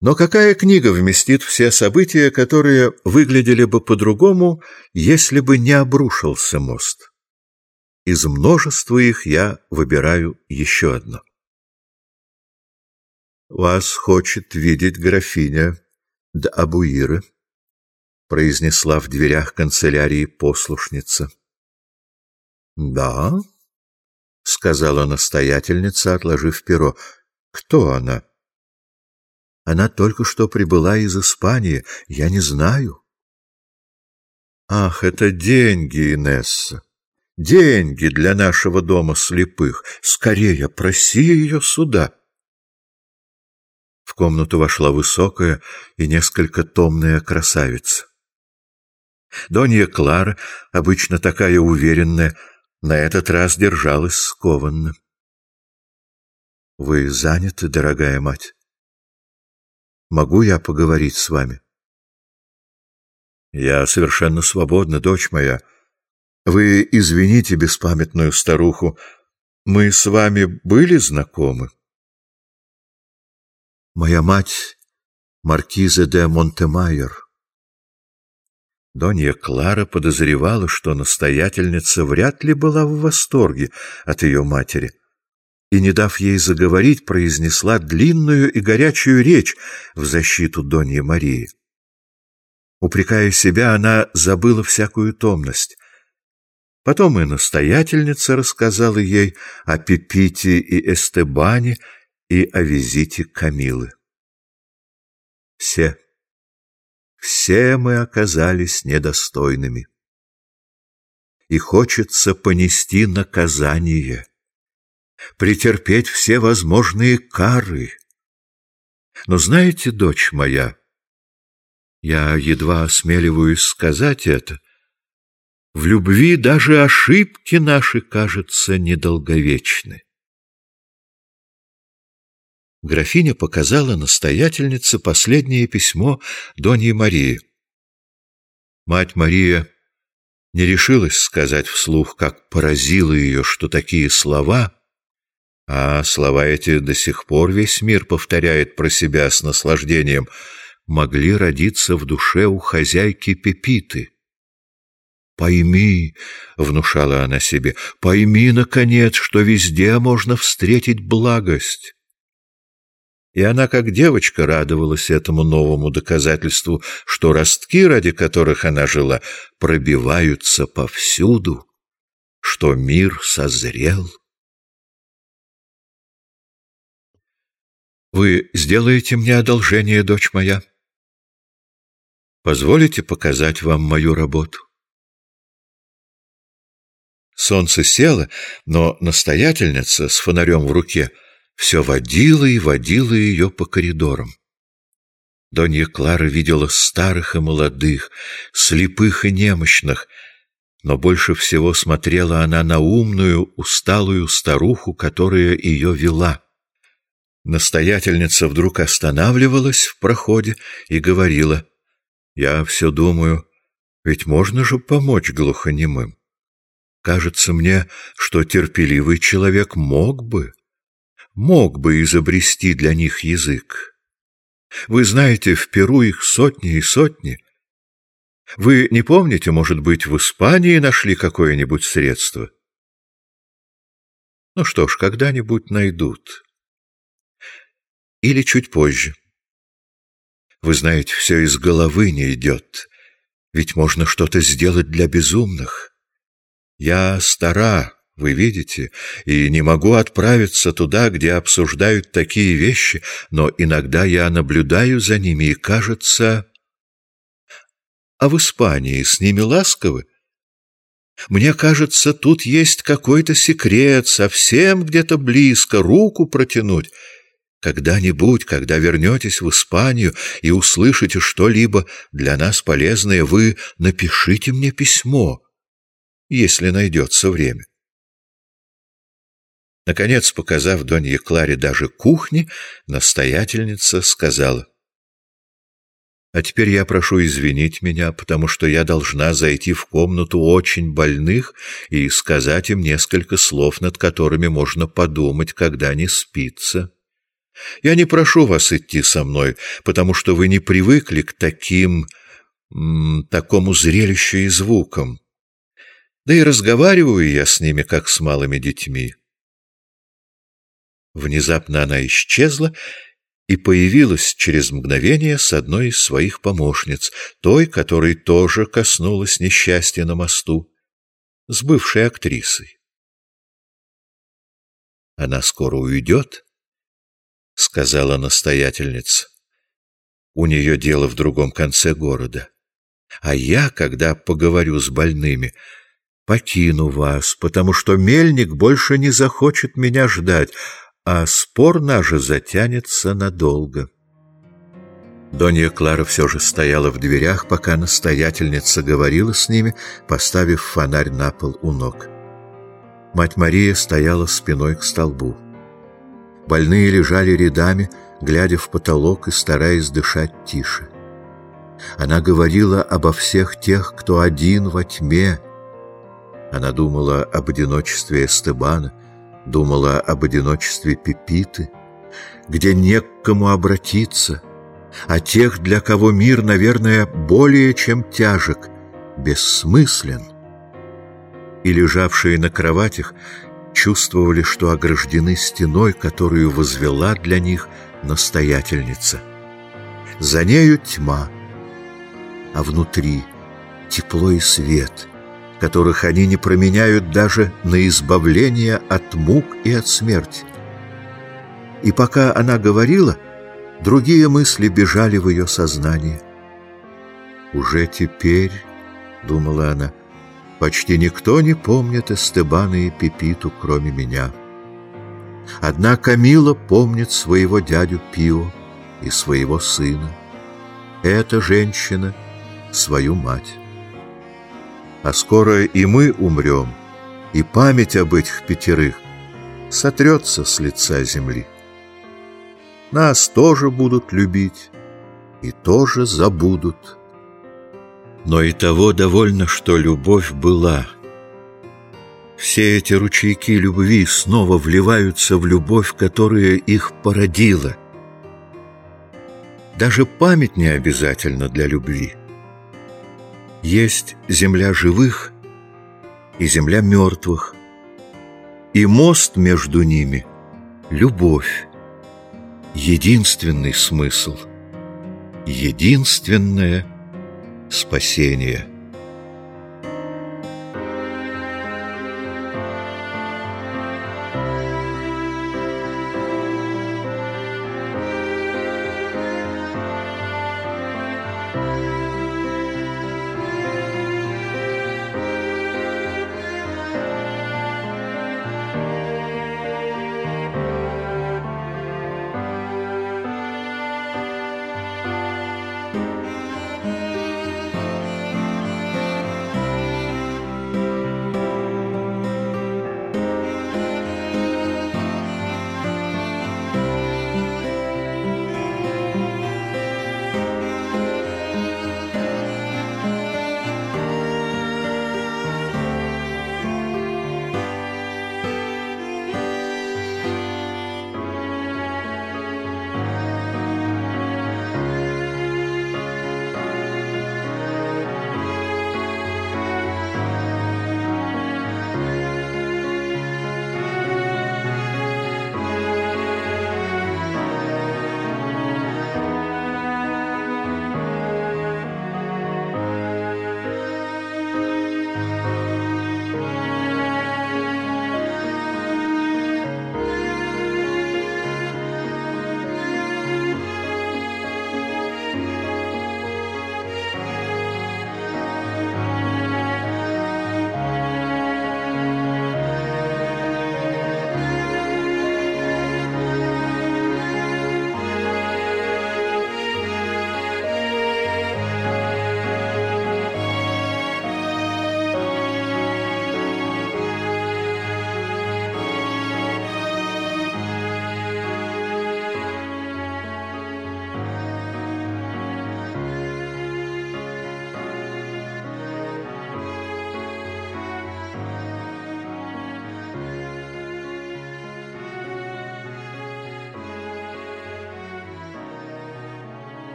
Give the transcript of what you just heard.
Но какая книга вместит все события, которые выглядели бы по-другому, если бы не обрушился мост? Из множества их я выбираю еще одно. «Вас хочет видеть графиня Д. Абуира», — произнесла в дверях канцелярии послушница. «Да», — сказала настоятельница, отложив перо. «Кто она?» «Она только что прибыла из Испании. Я не знаю». «Ах, это деньги, Инесса! Деньги для нашего дома слепых! Скорее, проси ее сюда!» В комнату вошла высокая и несколько томная красавица. Донья Клара, обычно такая уверенная, на этот раз держалась скованно. — Вы заняты, дорогая мать? Могу я поговорить с вами? — Я совершенно свободна, дочь моя. Вы извините беспамятную старуху. Мы с вами были знакомы? Моя мать — маркиза де Монтемайер. Донья Клара подозревала, что настоятельница вряд ли была в восторге от ее матери, и, не дав ей заговорить, произнесла длинную и горячую речь в защиту Доньи Марии. Упрекая себя, она забыла всякую томность. Потом и настоятельница рассказала ей о Пепите и Эстебане, и о визите Камилы. Все, все мы оказались недостойными. И хочется понести наказание, претерпеть все возможные кары. Но знаете, дочь моя, я едва осмеливаюсь сказать это, в любви даже ошибки наши, кажется, недолговечны. Графиня показала настоятельнице последнее письмо Доньи Марии. Мать Мария не решилась сказать вслух, как поразило ее, что такие слова, а слова эти до сих пор весь мир повторяет про себя с наслаждением, могли родиться в душе у хозяйки Пепиты. «Пойми», — внушала она себе, — «пойми, наконец, что везде можно встретить благость» и она, как девочка, радовалась этому новому доказательству, что ростки, ради которых она жила, пробиваются повсюду, что мир созрел. Вы сделаете мне одолжение, дочь моя? Позволите показать вам мою работу? Солнце село, но настоятельница с фонарем в руке — все водила и водила ее по коридорам. Донья Клара видела старых и молодых, слепых и немощных, но больше всего смотрела она на умную, усталую старуху, которая ее вела. Настоятельница вдруг останавливалась в проходе и говорила, «Я все думаю, ведь можно же помочь глухонемым. Кажется мне, что терпеливый человек мог бы» мог бы изобрести для них язык. Вы знаете, в Перу их сотни и сотни. Вы не помните, может быть, в Испании нашли какое-нибудь средство? Ну что ж, когда-нибудь найдут. Или чуть позже. Вы знаете, все из головы не идет, ведь можно что-то сделать для безумных. Я стара, вы видите, и не могу отправиться туда, где обсуждают такие вещи, но иногда я наблюдаю за ними, и кажется... А в Испании с ними ласковы? Мне кажется, тут есть какой-то секрет, совсем где-то близко, руку протянуть. Когда-нибудь, когда вернетесь в Испанию и услышите что-либо для нас полезное, вы напишите мне письмо, если найдется время. Наконец, показав Донье Кларе даже кухни, настоятельница сказала, «А теперь я прошу извинить меня, потому что я должна зайти в комнату очень больных и сказать им несколько слов, над которыми можно подумать, когда не спится. Я не прошу вас идти со мной, потому что вы не привыкли к таким... такому зрелищу и звукам. Да и разговариваю я с ними, как с малыми детьми. Внезапно она исчезла и появилась через мгновение с одной из своих помощниц, той, которой тоже коснулась несчастья на мосту, с бывшей актрисой. «Она скоро уйдет», — сказала настоятельница. «У нее дело в другом конце города. А я, когда поговорю с больными, покину вас, потому что мельник больше не захочет меня ждать, а спор наш затянется надолго. Донья Клара все же стояла в дверях, пока настоятельница говорила с ними, поставив фонарь на пол у ног. Мать Мария стояла спиной к столбу. Больные лежали рядами, глядя в потолок и стараясь дышать тише. Она говорила обо всех тех, кто один во тьме. Она думала об одиночестве Эстебана, думала об одиночестве Пепиты, где не к кому обратиться, а тех, для кого мир, наверное, более чем тяжек, бессмыслен. И лежавшие на кроватях чувствовали, что ограждены стеной, которую возвела для них настоятельница. За нею тьма, а внутри тепло и свет — которых они не променяют даже на избавление от мук и от смерти. И пока она говорила, другие мысли бежали в ее сознание. «Уже теперь, — думала она, — почти никто не помнит Эстебана и Пепиту, кроме меня. Одна Камила помнит своего дядю Пио и своего сына. Эта женщина — свою мать» а скоро и мы умрем, и память об этих пятерых сотрется с лица земли. Нас тоже будут любить и тоже забудут. Но и того довольно, что любовь была. Все эти ручейки любви снова вливаются в любовь, которая их породила. Даже память не обязательно для любви. Есть земля живых и земля мертвых, и мост между ними — любовь, единственный смысл, единственное спасение —